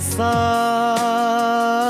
साथ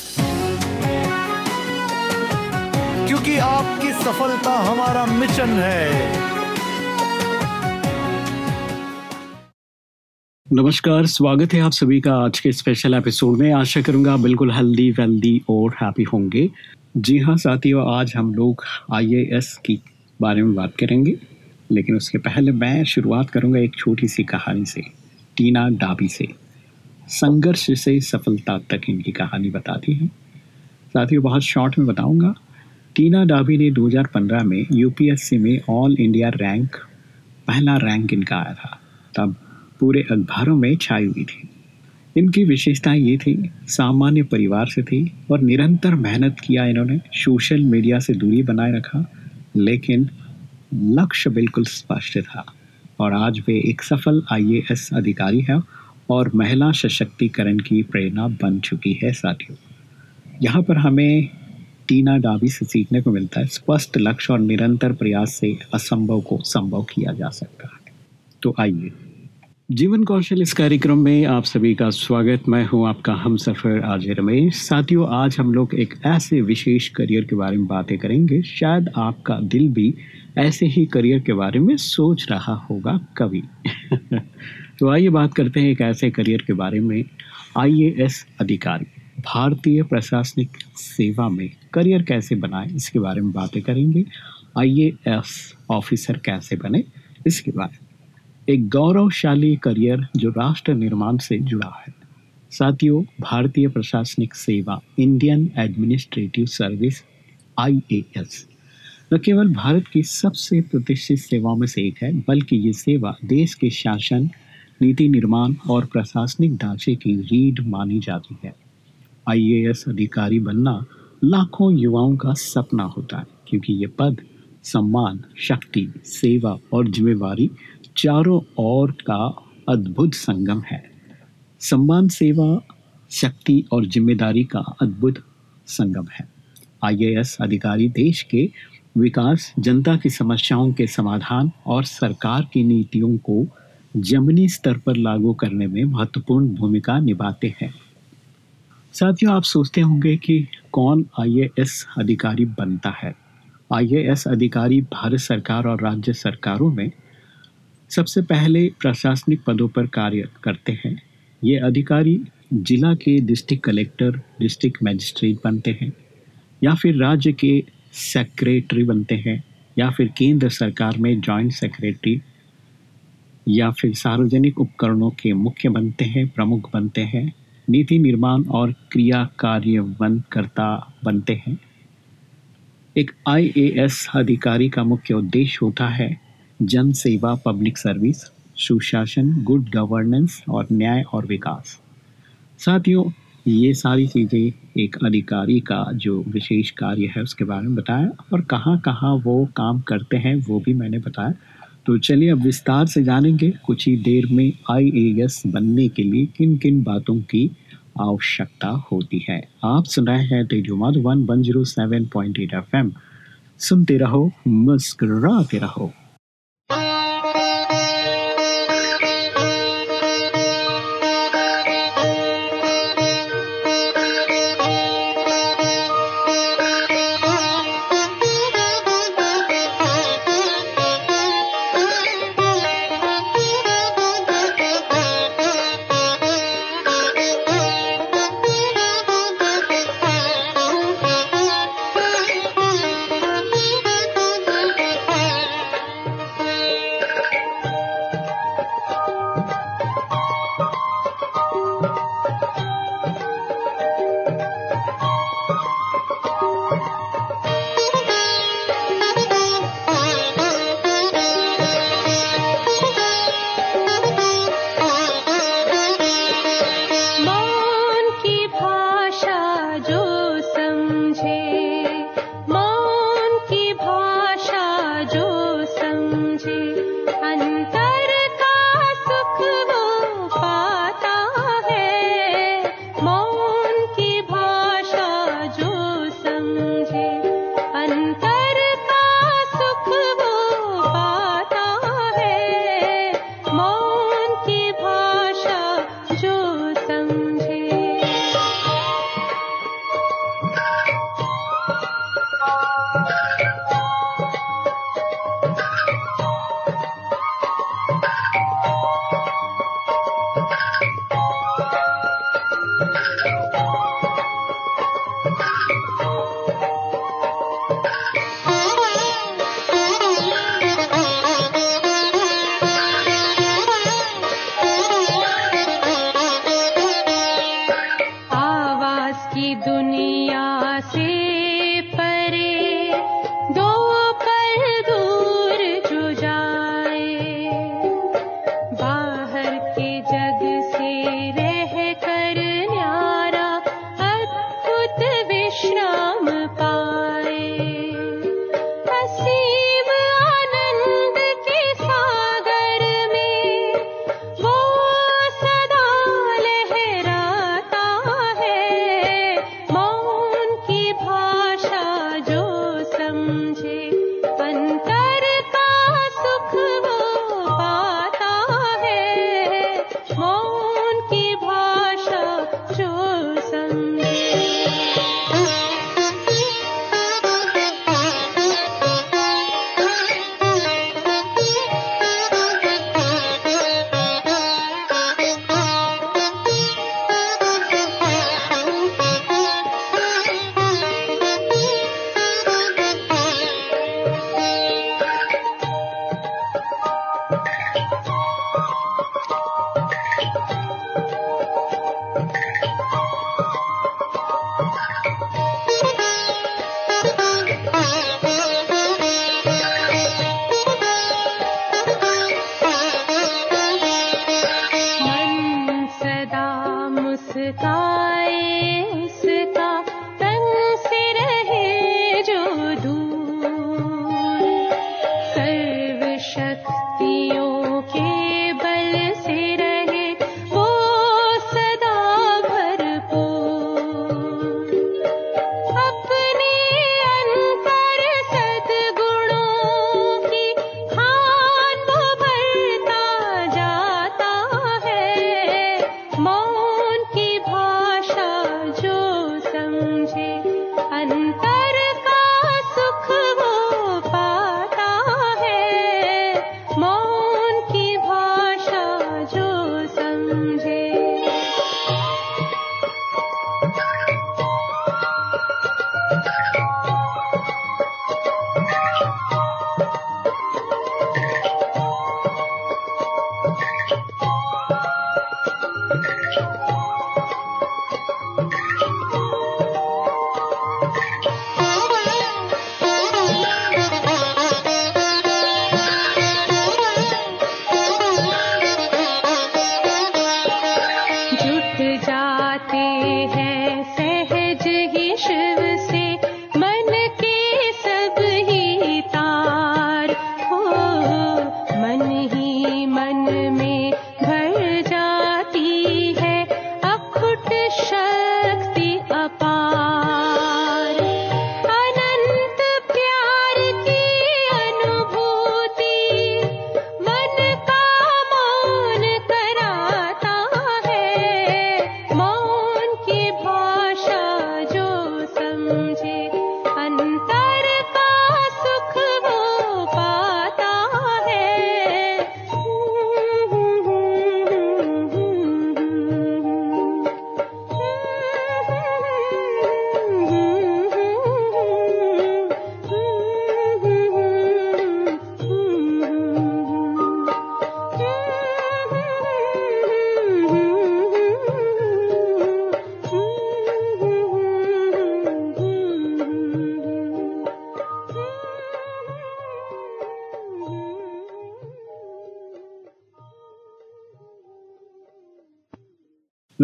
क्योंकि आपकी सफलता हमारा मिशन है। नमस्कार, स्वागत है आप सभी का आज के स्पेशल एपिसोड में। आशा करूँगा बिल्कुल हेल्दी वेल्दी और हैप्पी होंगे। जी हाँ साथियों, आज हम लोग आईएएस की बारे में बात करेंगे। लेकिन उसके पहले मैं शुरुआत करूँगा एक छोटी सी कहानी से, टीना डाबी से। संघर्ष से सफलता तक इनकी कहानी बताती है। साथियों, बहुत शॉर्ट में बताऊँगा। टीना डाबी ने 2015 में यूपीएससी में ऑल इंडिया रैंक पहला रैंक इनका आया था। तब पूरे अखबारों में छाई हुई थी। इनकी विशेषता ये थी, सामान्य परिवार से थी और निरंतर मेहनत किया इन्होंने सोशल मीडिया से दूरी बनाए रखा, लेकिन लक्ष्य बिल्कुल स्पष्ट था। और आज वे एक सफल आईएएस अधिकारी हैं और महिला सशक्तिकरण की प्रेरणा बन चुकी है, साथियों। यहाँ पर हमें टीना डाबी से सीखने को मिलता है। स्पष्ट लक्ष्य और निरंतर प्रयास से असंभव को संभव किया जा सकता है। तो आइए। जीवन कौशल इस कार्यक्रम में आप सभी का स्वागत। मैं हूँ आपका हम सफ़र आज रमेश। साथियों, आज हम लोग एक ऐसे विशेष करियर के बारे में बातें करेंगे। शायद आपका दिल भी ऐसे ही करियर के बारे में सोच रहा होगा कभी। तो आइए बात करते हैं एक ऐसे करियर के बारे में। आईएएस अधिकारी। भारतीय प्रशासनिक सेवा में करियर कैसे बनाए, इसके बारे में बातें करेंगे। आईएएस ऑफिसर कैसे बने, इसके बारे एक गौरवशाली करियर जो राष्ट्र निर्माण से जुड़ा है। साथियों, भारतीय प्रशासनिक सेवा, इंडियन एडमिनिस्ट्रेटिव सर्विस, आईएएस, न केवल भारत की सबसे प्रतिष्ठित सेवाओं में से एक है, बल्कि ये सेवा देश के शासन, नीति निर्माण और प्रशासनिक ढांचे की रीढ़ मानी जाती है। आईएएस अधिकारी बनना लाखों युवाओं का सपना होता है, क्योंकि ये पद सम्मान, शक्ति, सेवा और जिम्मेवारी चारों ओर का अद्भुत संगम है। सम्मान, सेवा, शक्ति और ज़िम्मेदारी का अद्भुत संगम है। आईएएस अधिकारी देश के विकास, जनता की समस्याओं के समाधान और सरकार की नीतियों को जमनी स्तर पर लागू करने में महत्वपूर्ण भूमिका निभाते हैं। साथियों, आप सोचते होंगे कि कौन आईएएस अधिकारी बनता है? आईएएस अधिकारी भारत सरकार और राज्य सरकारों में सबसे पहले प्रशासनिक पदों पर कार्य करते हैं। ये अधिकारी जिला के डिस्ट्रिक्ट कलेक्टर, डिस्ट्रिक्ट मजिस्ट्रेट बनते हैं, या फिर राज्य के सेक्रेटरी बनते हैं, या फिर केंद्र सरकार में जॉइंट सेक्रेटरी, या फिर सार्वजनिक उपकरणों के मुख्य बनते हैं, प्रमुख बनते हैं। नीति निर्माण और क्रिया कार्यवनकर्ता बनते हैं। एक आईएएस अधिकारी का मुख्य उद्देश्य होता है जन सेवा, पब्लिक सर्विस, सुशासन, गुड गवर्नेंस और न्याय और विकास। साथियों, ये सारी चीज़ें एक अधिकारी का जो विशेष कार्य है उसके बारे में बताया और कहाँ कहाँ वो काम करते हैं वो भी मैंने बताया। तो चलिए अब विस्तार से जानेंगे कुछ ही देर में आईएएस बनने के लिए किन किन बातों की आवश्यकता होती है। आप सुन रहे हैं radio Madhuban one zero seven point eight F M सुनते रहो, मुस्कुराते रहो।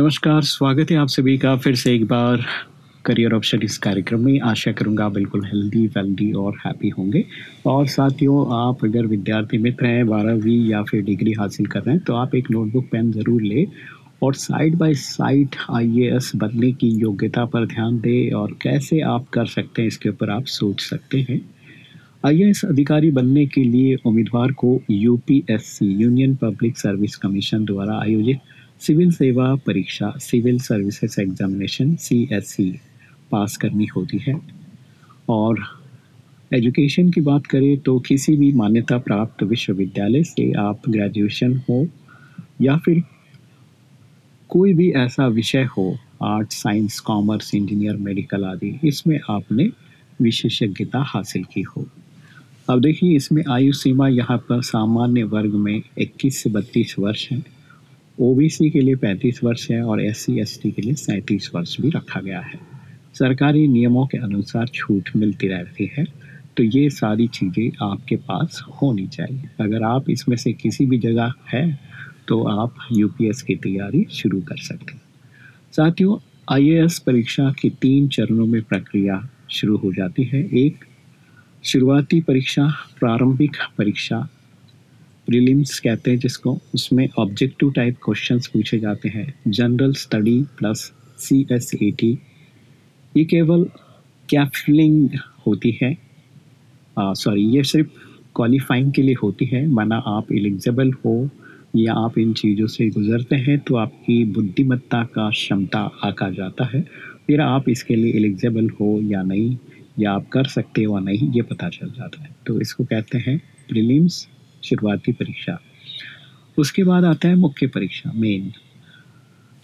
नमस्कार, स्वागत है आप सभी का फिर से एक बार करियर ऑप्शन इस कार्यक्रम में। आशा करूँगा बिल्कुल हेल्दी वेल्दी और हैप्पी होंगे। और साथियों, आप अगर विद्यार्थी मित्र हैं, बारहवीं या फिर डिग्री हासिल कर रहे हैं तो आप एक नोटबुक पेन ज़रूर लें और साइड बाय साइड आईएएस बनने की योग्यता पर ध्यान दें और कैसे आप कर सकते हैं, इसके ऊपर आप सोच सकते हैं। आईएएस अधिकारी बनने के लिए उम्मीदवार को UPSC Union Public Service Commission द्वारा आयोजित सिविल सेवा परीक्षा, सिविल सर्विसेज़ एग्जामिनेशन सी पास करनी होती है। और एजुकेशन की बात करें तो किसी भी मान्यता प्राप्त विश्वविद्यालय से आप ग्रेजुएशन हो या फिर कोई भी ऐसा विषय हो, art, science, commerce, engineer, medical आदि, इसमें आपने विशेषज्ञता हासिल की हो। अब देखिए, इसमें आयु सीमा यहाँ पर सामान्य वर्ग में 21 से 32 वर्ष है। ओबीसी के लिए 35 वर्ष है और एस सी के लिए सैंतीस वर्ष भी रखा गया है। सरकारी नियमों के अनुसार छूट मिलती रहती है तो ये सारी चीज़ें आपके पास होनी चाहिए। अगर आप इसमें से किसी भी जगह है तो आप यूपीएस की तैयारी शुरू कर सकते हैं। साथियों आईएएस परीक्षा की तीन चरणों में प्रक्रिया शुरू हो जाती है। एक, शुरुआती परीक्षा, प्रारंभिक परीक्षा प्रीलिम्स कहते हैं, जिसको उसमें ऑब्जेक्टिव टाइप क्वेश्चंस पूछे जाते हैं। General study plus C S A T ये केवल कैफलिंग होती है। सॉरी ये सिर्फ़ क्वालिफाइंग के लिए होती है। माना आप एलिजिबल हो या आप इन चीज़ों से गुजरते हैं तो आपकी बुद्धिमत्ता का क्षमता आका जाता है। फिर आप इसके लिए एलिजिबल हो या नहीं, या आप कर सकते हो या नहीं, ये पता चल जाता है। तो इसको कहते हैं प्रीलिम्स शुरुआती परीक्षा। उसके बाद आता है मुख्य परीक्षा मेन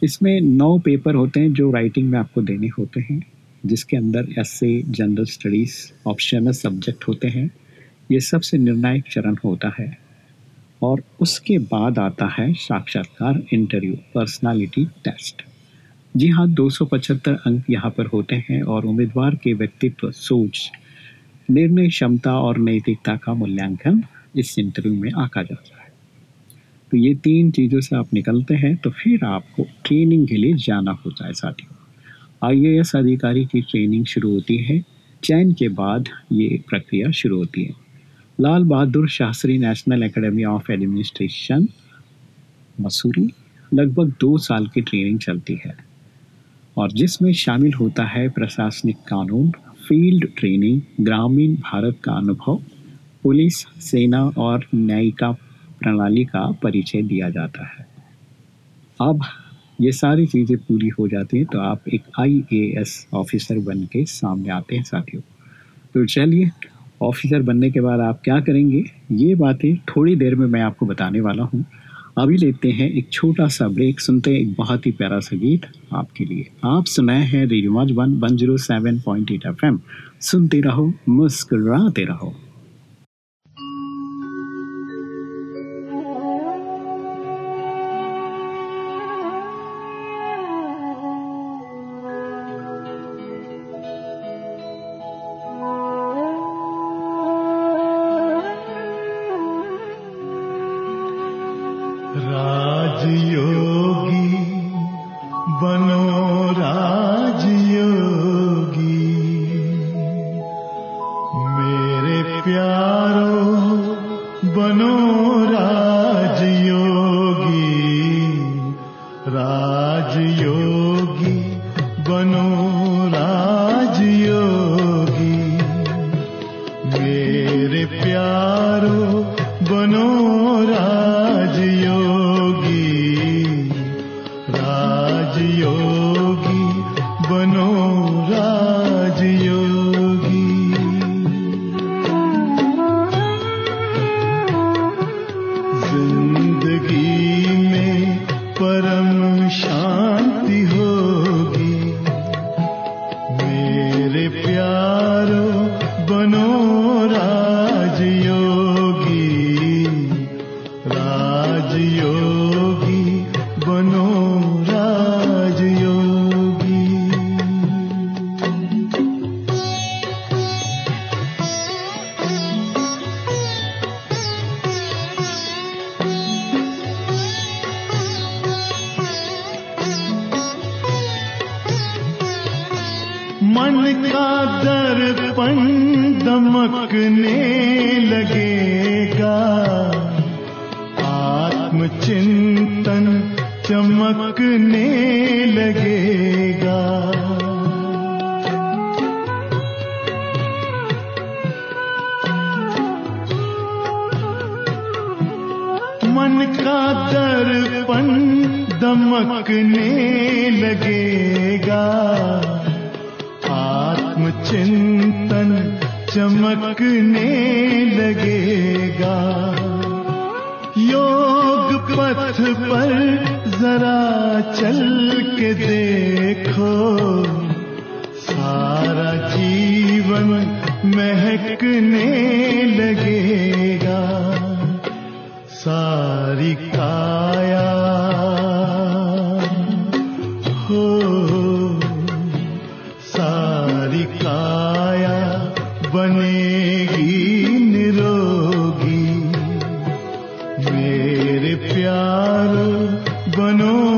इसमें नौ पेपर होते हैं जो राइटिंग में आपको देने होते हैं, जिसके अंदर ऐसे जनरल स्टडीज़ ऑप्शनल सब्जेक्ट होते हैं। ये सबसे निर्णायक चरण होता है। और उसके बाद आता है साक्षात्कार इंटरव्यू पर्सनालिटी टेस्ट जी हाँ 275 अंक यहाँ पर होते हैं और उम्मीदवार के व्यक्तित्व, सोच, निर्णय क्षमता और नैतिकता का मूल्यांकन इस इंटरव्यू में आका जाता है। तो ये तीन चीज़ों से आप निकलते हैं तो फिर आपको ट्रेनिंग के लिए जाना होता है साथियों। आईएएस अधिकारी की ट्रेनिंग शुरू होती है, चयन के बाद ये प्रक्रिया शुरू होती है। Lal Bahadur Shastri National Academy of Administration Mussoorie लगभग दो साल की ट्रेनिंग चलती है। और जिसमें शामिल होता है प्रशासनिक कानून फ़ील्ड ट्रेनिंग ग्रामीण भारत का अनुभव पुलिस, सेना और न्यायिका प्रणाली का परिचय दिया जाता है। अब ये सारी चीज़ें पूरी हो जाती हैं तो आप एक आईएएस ऑफिसर बन के सामने आते हैं साथियों। तो चलिए ऑफिसर बनने के बाद आप क्या करेंगे? ये बातें थोड़ी देर में मैं आपको बताने वाला हूँ। अभी लेते हैं एक छोटा सा ब्रेक सुनते हैं एक बहुत ही प्यारा सा गीत आपके लिए। आप सुनाए हैं radio one one zero seven point eight F M सुनते रहो, मुस्कुराते रहो रहो। रहेगा आत्मचिंतन चमकने लगेगा। योग पथ पर जरा चल के देखो। सारा जीवन महकने लगेगा। सारी काया बनो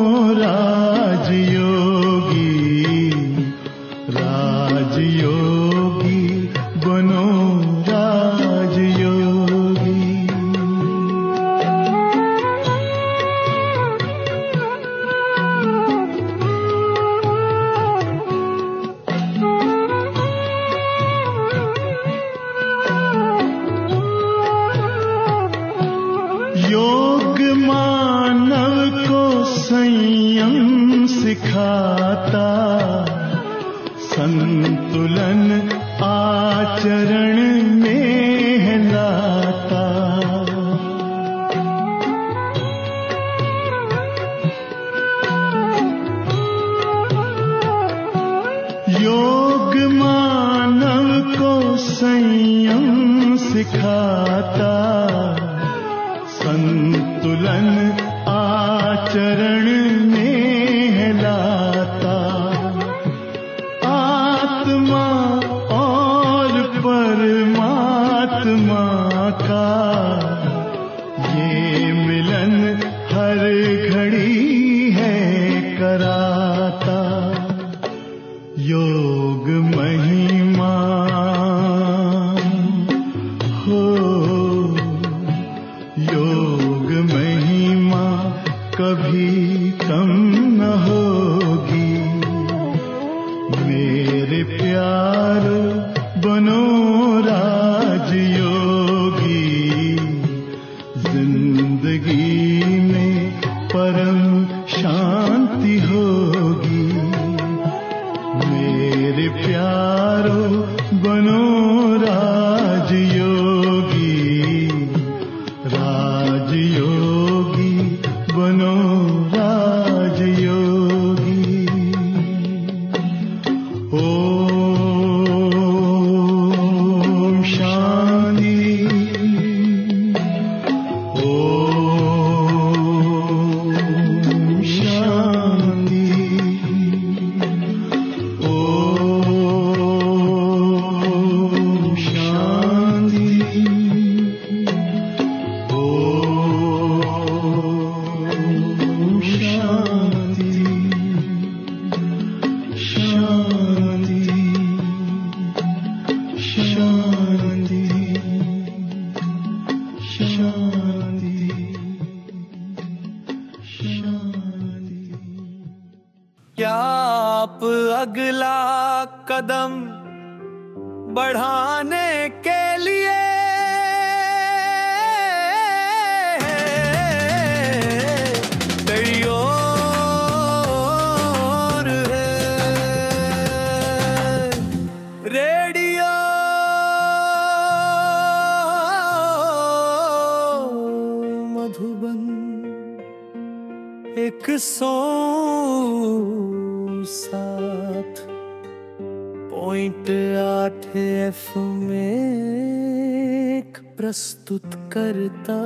प्रस्तुत करता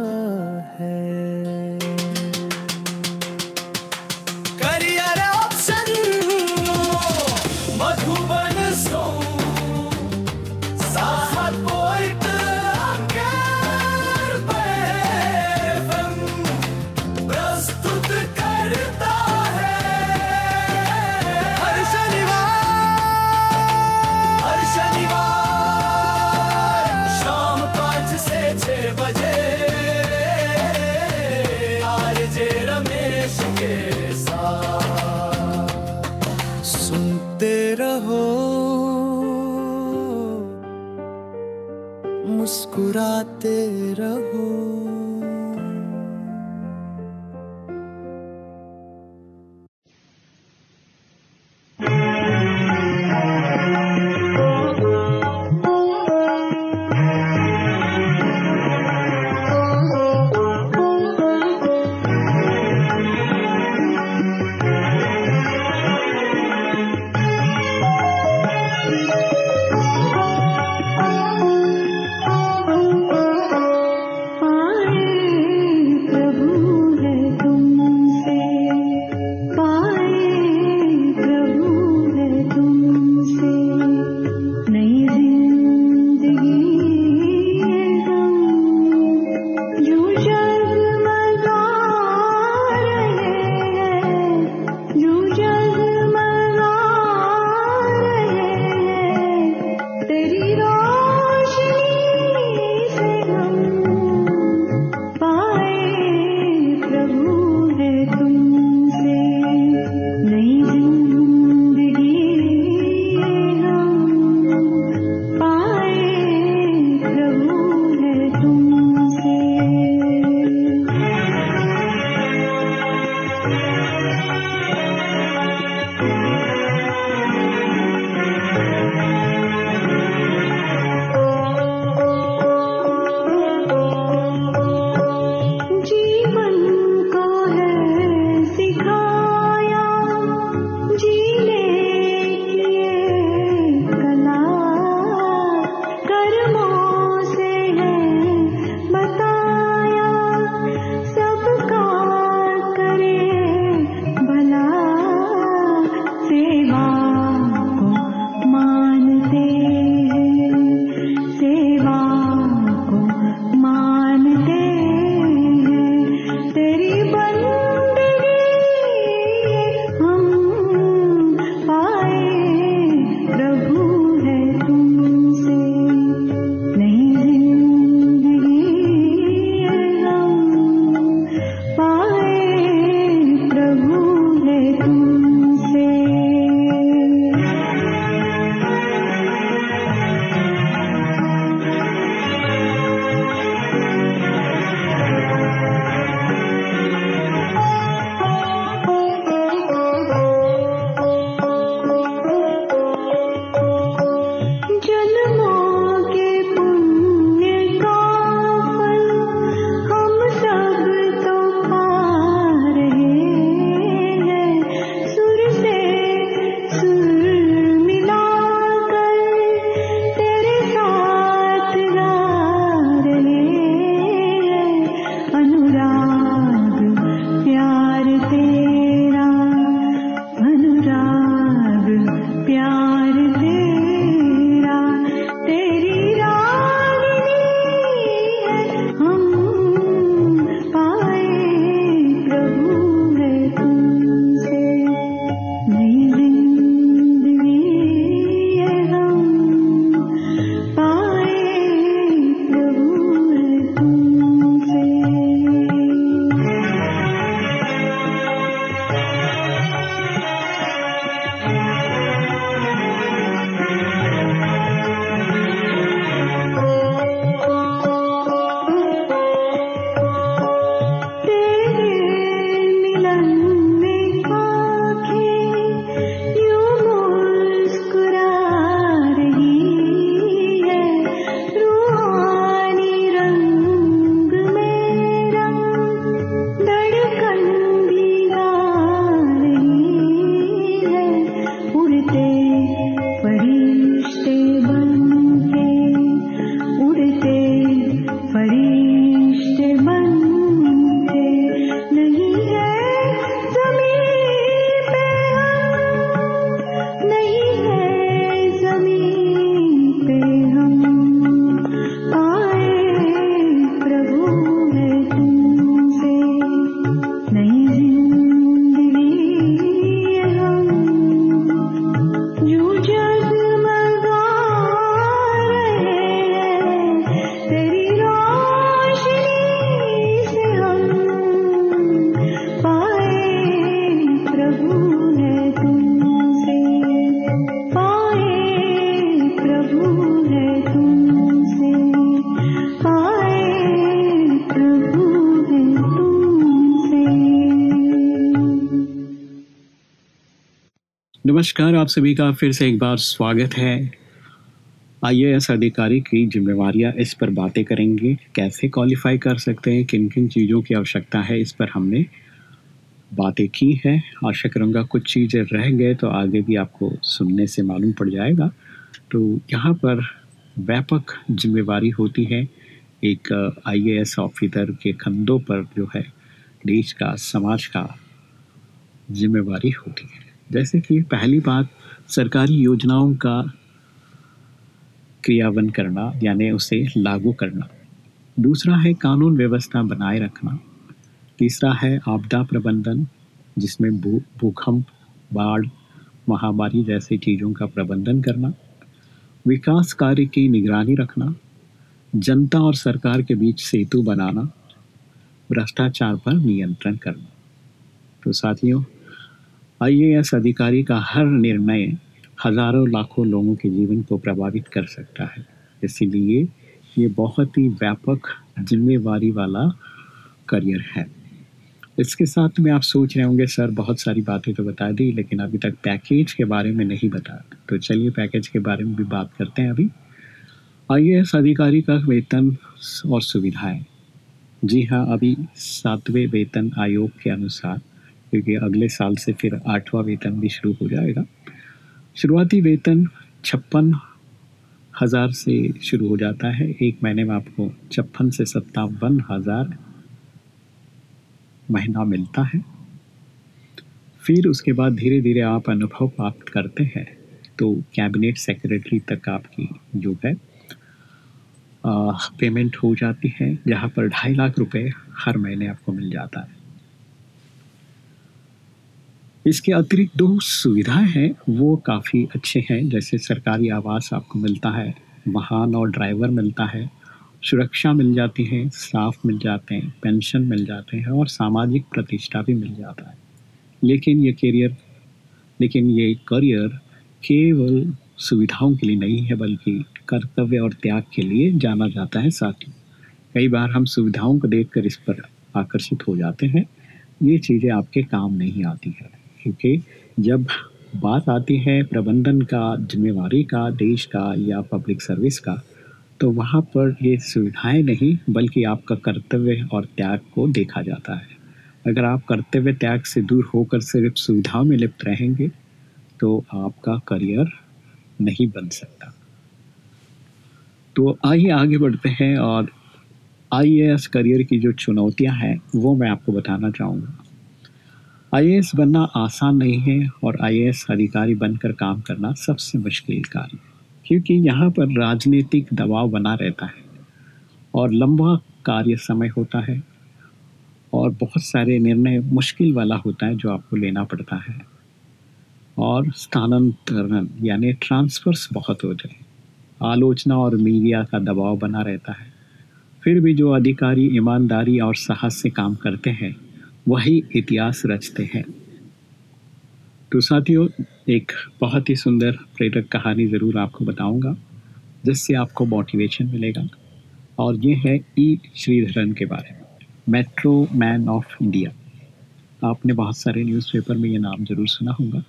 है। मुस्कुराते रहो नमस्कार, आप सभी का फिर से एक बार स्वागत है। आईएएस अधिकारी की जिम्मेवारियाँ इस पर बातें करेंगे। कैसे क्वालिफाई कर सकते हैं? किन किन चीज़ों की आवश्यकता है? इस पर हमने बातें की है। आशा करूँगा कुछ चीज़ें रह गए तो आगे भी आपको सुनने से मालूम पड़ जाएगा। तो यहाँ पर व्यापक जिम्मेवारी होती है। एक आईएएस ऑफिसर के कंधों पर जो है, देश का, समाज का जिम्मेवारी होती है। जैसे कि पहली बात, सरकारी योजनाओं का क्रियावन करना, यानी उसे लागू करना। दूसरा है कानून व्यवस्था बनाए रखना। तीसरा है आपदा प्रबंधन, जिसमें भूकंप, बाढ़, महामारी जैसी चीज़ों का प्रबंधन करना। विकास कार्य की निगरानी रखना। जनता और सरकार के बीच सेतु बनाना। भ्रष्टाचार पर नियंत्रण करना। तो साथियों आईएएस अधिकारी का हर निर्णय हज़ारों लाखों लोगों के जीवन को प्रभावित कर सकता है। इसीलिए ये बहुत ही व्यापक जिम्मेवारी वाला करियर है। इसके साथ में आप सोच रहे होंगे, सर, बहुत सारी बातें तो बता दी, लेकिन अभी तक पैकेज के बारे में नहीं बताया तो चलिए पैकेज के बारे में भी बात करते हैं अभी। आईएएस अधिकारी का वेतन और सुविधाएँ। जी हाँ अभी सातवें वेतन आयोग के अनुसार क्योंकि अगले साल से फिर आठवां वेतन भी शुरू हो जाएगा। शुरुआती वेतन छप्पन हज़ार से शुरू हो जाता है। एक महीने में आपको छप्पन से सत्तावन हज़ार महीना मिलता है। फिर उसके बाद धीरे धीरे आप अनुभव प्राप्त करते हैं। तो कैबिनेट सेक्रेटरी तक आपकी जो है पेमेंट हो जाती है, जहाँ पर ढाई लाख रुपए हर महीने आपको मिल जाता है। इसके अतिरिक्त दो सुविधाएँ हैं, वो काफ़ी अच्छे हैं। जैसे सरकारी आवास आपको मिलता है, वाहन और ड्राइवर मिलता है, सुरक्षा मिल जाती है, स्टाफ मिल जाते हैं, पेंशन मिल जाते हैं और सामाजिक प्रतिष्ठा भी मिल जाता है। लेकिन ये करियर लेकिन ये करियर केवल सुविधाओं के लिए नहीं है, बल्कि कर्तव्य और त्याग के लिए जाना जाता है, साथ ही कई बार हम सुविधाओं को देखकर इस पर आकर्षित हो जाते हैं। ये चीज़ें आपके काम नहीं आती है। क्योंकि जब बात आती है प्रबंधन का, जिम्मेवारी का, देश का या पब्लिक सर्विस का तो वहाँ पर ये सुविधाएँ नहीं, बल्कि आपका कर्तव्य और त्याग को देखा जाता है। अगर आप कर्तव्य त्याग से दूर होकर सिर्फ़ सुविधाओं में लिप्त रहेंगे तो आपका करियर नहीं बन सकता। तो आइए आगे बढ़ते हैं और आईएएस करियर की जो चुनौतियाँ हैं, वो मैं आपको बताना चाहूँगा। आईएएस बनना आसान नहीं है और आईएएस अधिकारी बनकर काम करना सबसे मुश्किल कार्य क्योंकि यहाँ पर राजनीतिक दबाव बना रहता है और लंबा कार्य समय होता है और बहुत सारे निर्णय मुश्किल वाला होता है जो आपको लेना पड़ता है। और स्थानांतरण यानी ट्रांसफर्स बहुत हो जाए। आलोचना और मीडिया का दबाव बना रहता है। फिर भी जो अधिकारी, ईमानदारी और साहस से काम करते हैं वही इतिहास रचते हैं। तो साथियों, एक बहुत ही सुंदर प्रेरक कहानी ज़रूर आपको बताऊँगा, जिससे आपको मोटिवेशन मिलेगा। और ये है ई श्रीधरन के बारे में मेट्रो मैन ऑफ़ इंडिया आपने बहुत सारे न्यूज़पेपर में ये नाम ज़रूर सुना होगा।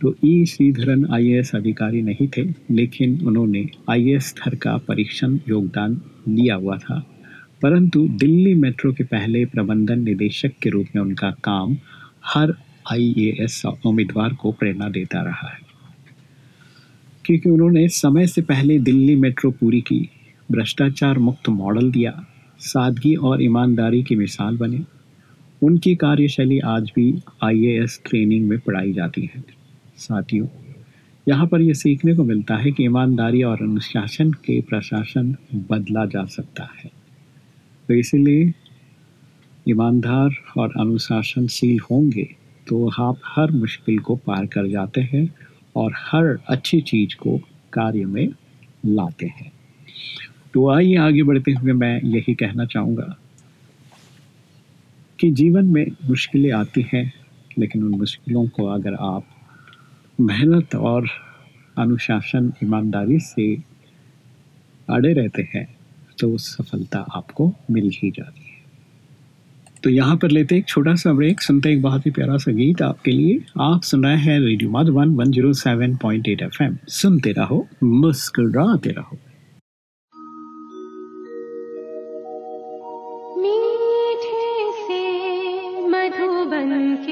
तो ई श्रीधरन आईएएस अधिकारी नहीं थे, लेकिन उन्होंने आईएएस स्तर का परीक्षण योगदान लिया हुआ था। परंतु दिल्ली मेट्रो के पहले प्रबंधन निदेशक के रूप में उनका काम हर आईएएस उम्मीदवार को प्रेरणा देता रहा है। क्योंकि उन्होंने समय से पहले दिल्ली मेट्रो पूरी की, भ्रष्टाचार मुक्त मॉडल दिया, सादगी और ईमानदारी की मिसाल बने। उनकी कार्यशैली आज भी आईएएस ट्रेनिंग में पढ़ाई जाती है। साथियों, यहाँ पर यह सीखने को मिलता है कि ईमानदारी और अनुशासन के प्रशासन बदला जा सकता है। तो इसीलिए ईमानदार और अनुशासनशील होंगे तो आप हर मुश्किल को पार कर जाते हैं और हर अच्छी चीज़ को कार्य में लाते हैं। तो आइए आगे बढ़ते हुए मैं यही कहना चाहूँगा कि जीवन में मुश्किलें आती हैं, लेकिन उन मुश्किलों को अगर आप मेहनत और अनुशासन, ईमानदारी से अड़े रहते हैं तो वो सफलता आपको मिल ही जाती है। तो यहाँ पर लेते एक छोटा सा ब्रेक सुनते एक बहुत ही प्यारा सा गीत आपके लिए। आप सुन रहे हैं radio Madhavan one zero seven point eight F M सुनते रहो, मुस्कुराते रहो। मीठे से मधुबन के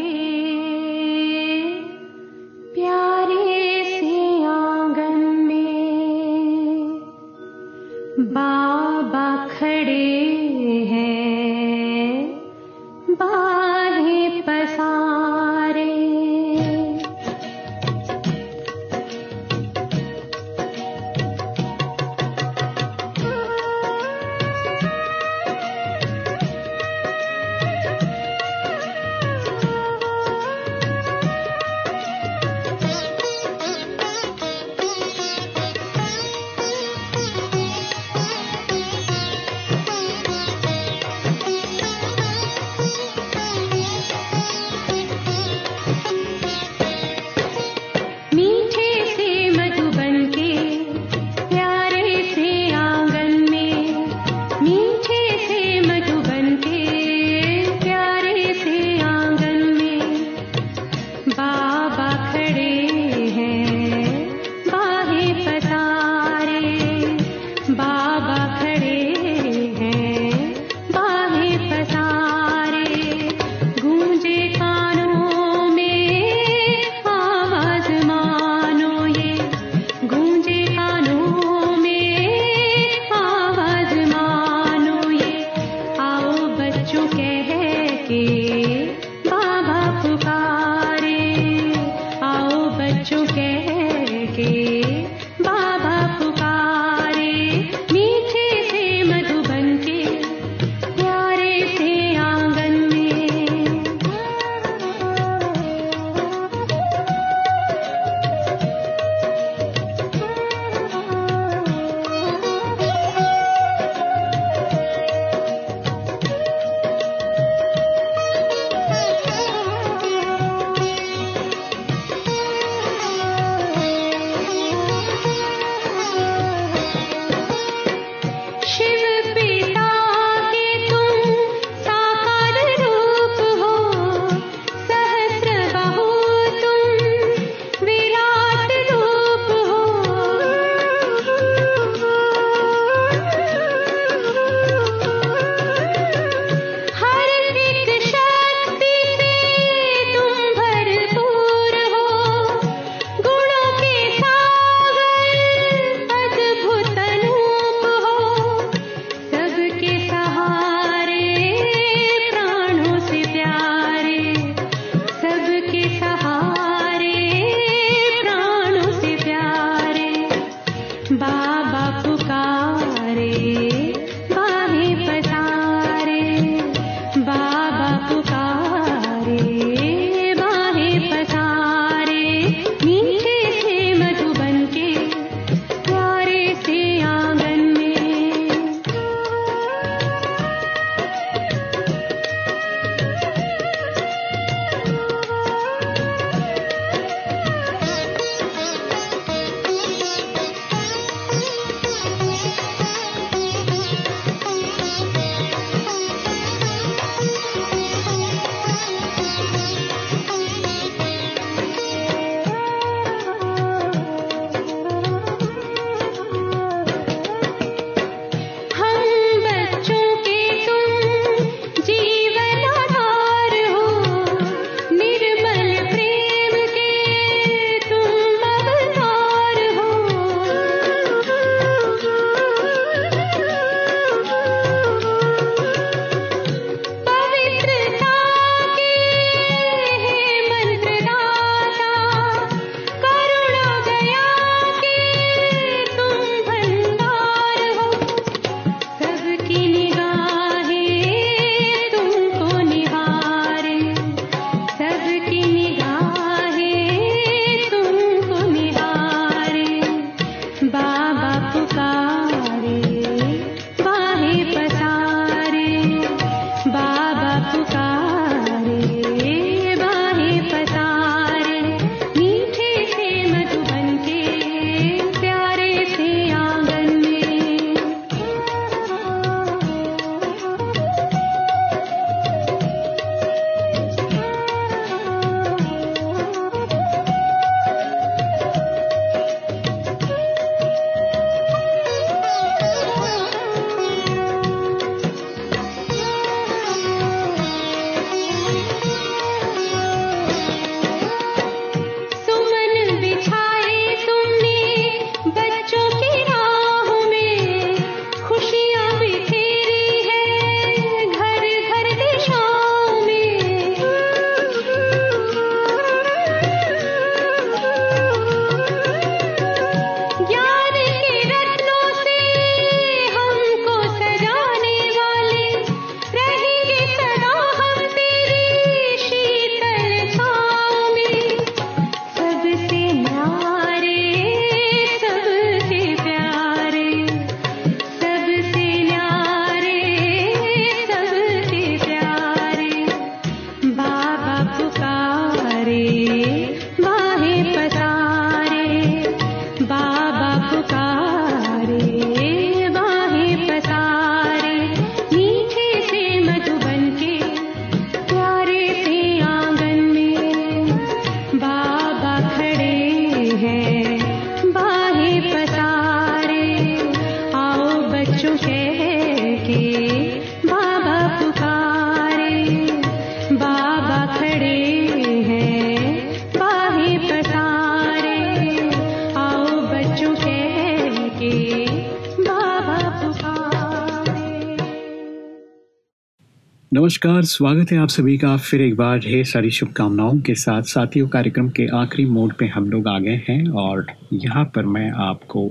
नमस्कार, स्वागत है आप सभी का। फिर एक बार ढेर सारी शुभकामनाओं के साथ। साथियों, कार्यक्रम के आखिरी मोड पे हम लोग आ गए हैं और यहाँ पर मैं आपको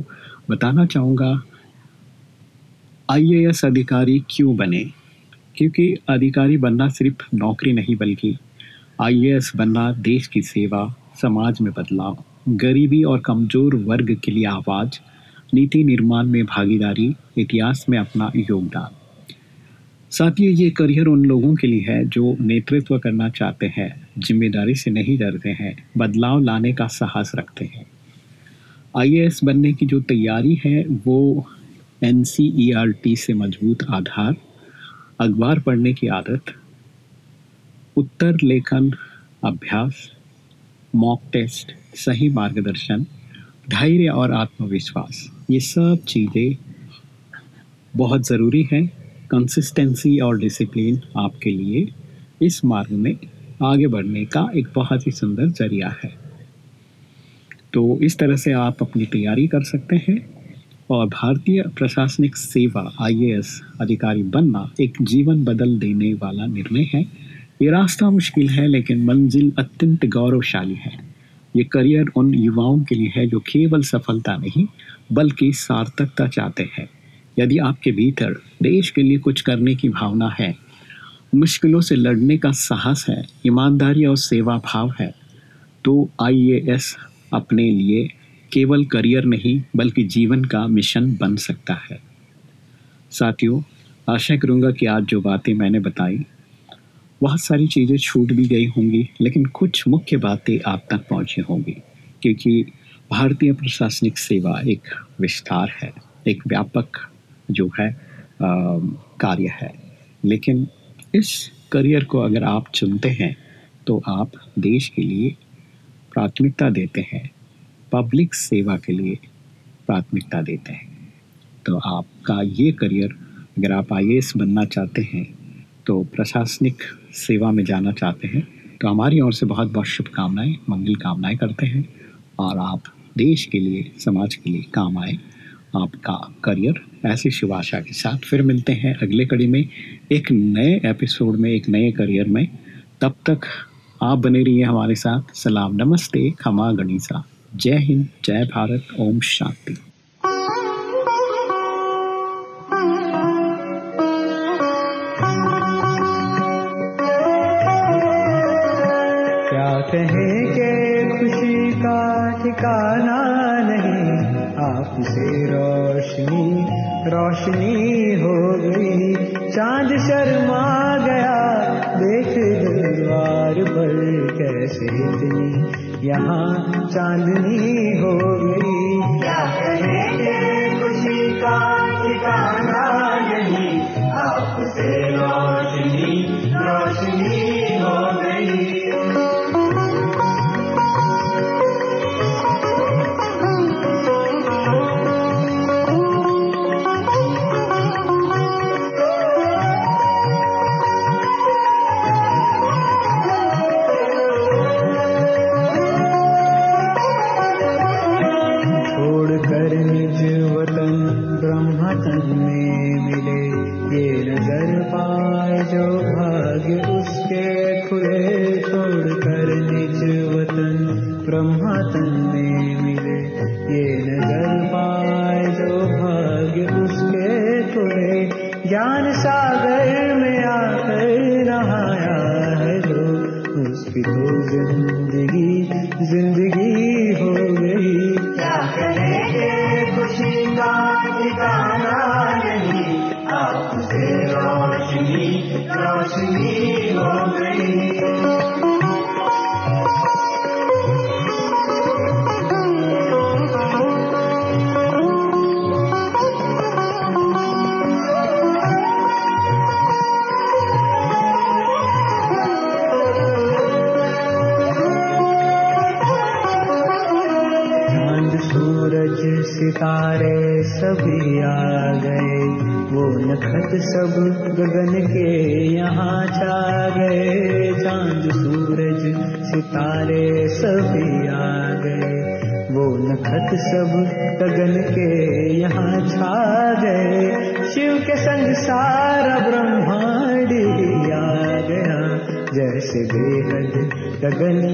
बताना चाहूँगा, आईएएस अधिकारी क्यों बने? क्योंकि अधिकारी बनना सिर्फ़ नौकरी नहीं, बल्कि आईएएस बनना देश की सेवा, समाज में बदलाव, गरीबी और कमज़ोर वर्ग के लिए आवाज़, नीति निर्माण में भागीदारी, इतिहास में अपना योगदान। साथियों ये करियर उन लोगों के लिए है जो नेतृत्व करना चाहते हैं, ज़िम्मेदारी से नहीं डरते हैं, बदलाव लाने का साहस रखते हैं। आईएएस बनने की जो तैयारी है, वो एनसीईआरटी से मज़बूत आधार, अखबार पढ़ने की आदत, उत्तर लेखन अभ्यास मॉक टेस्ट सही मार्गदर्शन, धैर्य और आत्मविश्वास, ये सब चीज़ें बहुत ज़रूरी है। कंसिस्टेंसी और डिसिप्लिन आपके लिए इस मार्ग में आगे बढ़ने का एक बहुत ही सुंदर ज़रिया है। तो इस तरह से आप अपनी तैयारी कर सकते हैं और भारतीय प्रशासनिक सेवा आईएएस अधिकारी बनना एक जीवन बदल देने वाला निर्णय है। ये रास्ता मुश्किल है, लेकिन मंजिल अत्यंत गौरवशाली है। ये करियर उन युवाओं के लिए है जो केवल सफलता नहीं, बल्कि सार्थकता चाहते हैं। यदि आपके भीतर देश के लिए कुछ करने की भावना है, मुश्किलों से लड़ने का साहस है, ईमानदारी और सेवा भाव है तो आईएएस अपने लिए केवल करियर नहीं, बल्कि जीवन का मिशन बन सकता है। साथियों, आशा करूँगा कि आज जो बातें मैंने बताई, बहुत सारी चीज़ें छूट भी गई होंगी, लेकिन कुछ मुख्य बातें आप तक पहुँची होंगी, क्योंकि भारतीय प्रशासनिक सेवा एक विस्तार है, एक व्यापक जो है कार्य है। लेकिन इस करियर को अगर आप चुनते हैं तो आप देश के लिए प्राथमिकता देते हैं, पब्लिक सेवा के लिए प्राथमिकता देते हैं। तो आपका ये करियर, अगर आप आई बनना चाहते हैं तो प्रशासनिक सेवा में जाना चाहते हैं तो हमारी ओर से बहुत बहुत शुभकामनाएँ, मंगल कामनाएँ करते हैं। और आप देश के लिए, समाज के लिए काम आए, आपका करियर ऐसी शुभ आशा के साथ फिर मिलते हैं अगले कड़ी में, एक नए एपिसोड में, एक नए करियर में। तब तक आप बने रहिए हमारे साथ। सलाम, नमस्ते, खमा गणिसा जय हिंद, जय भारत, ओम शांति। यहाँ चांदनी हो गई खुशी का ठिकाना नहीं आपसे रोशनी सब गगन के यहाँ छा गए। चाँद, सूरज, सितारे सभी आ गए। वो नखत सब गगन के यहाँ छा गए। शिव के संग सारा ब्रह्मांड आ गया। जैसे बेहद गगन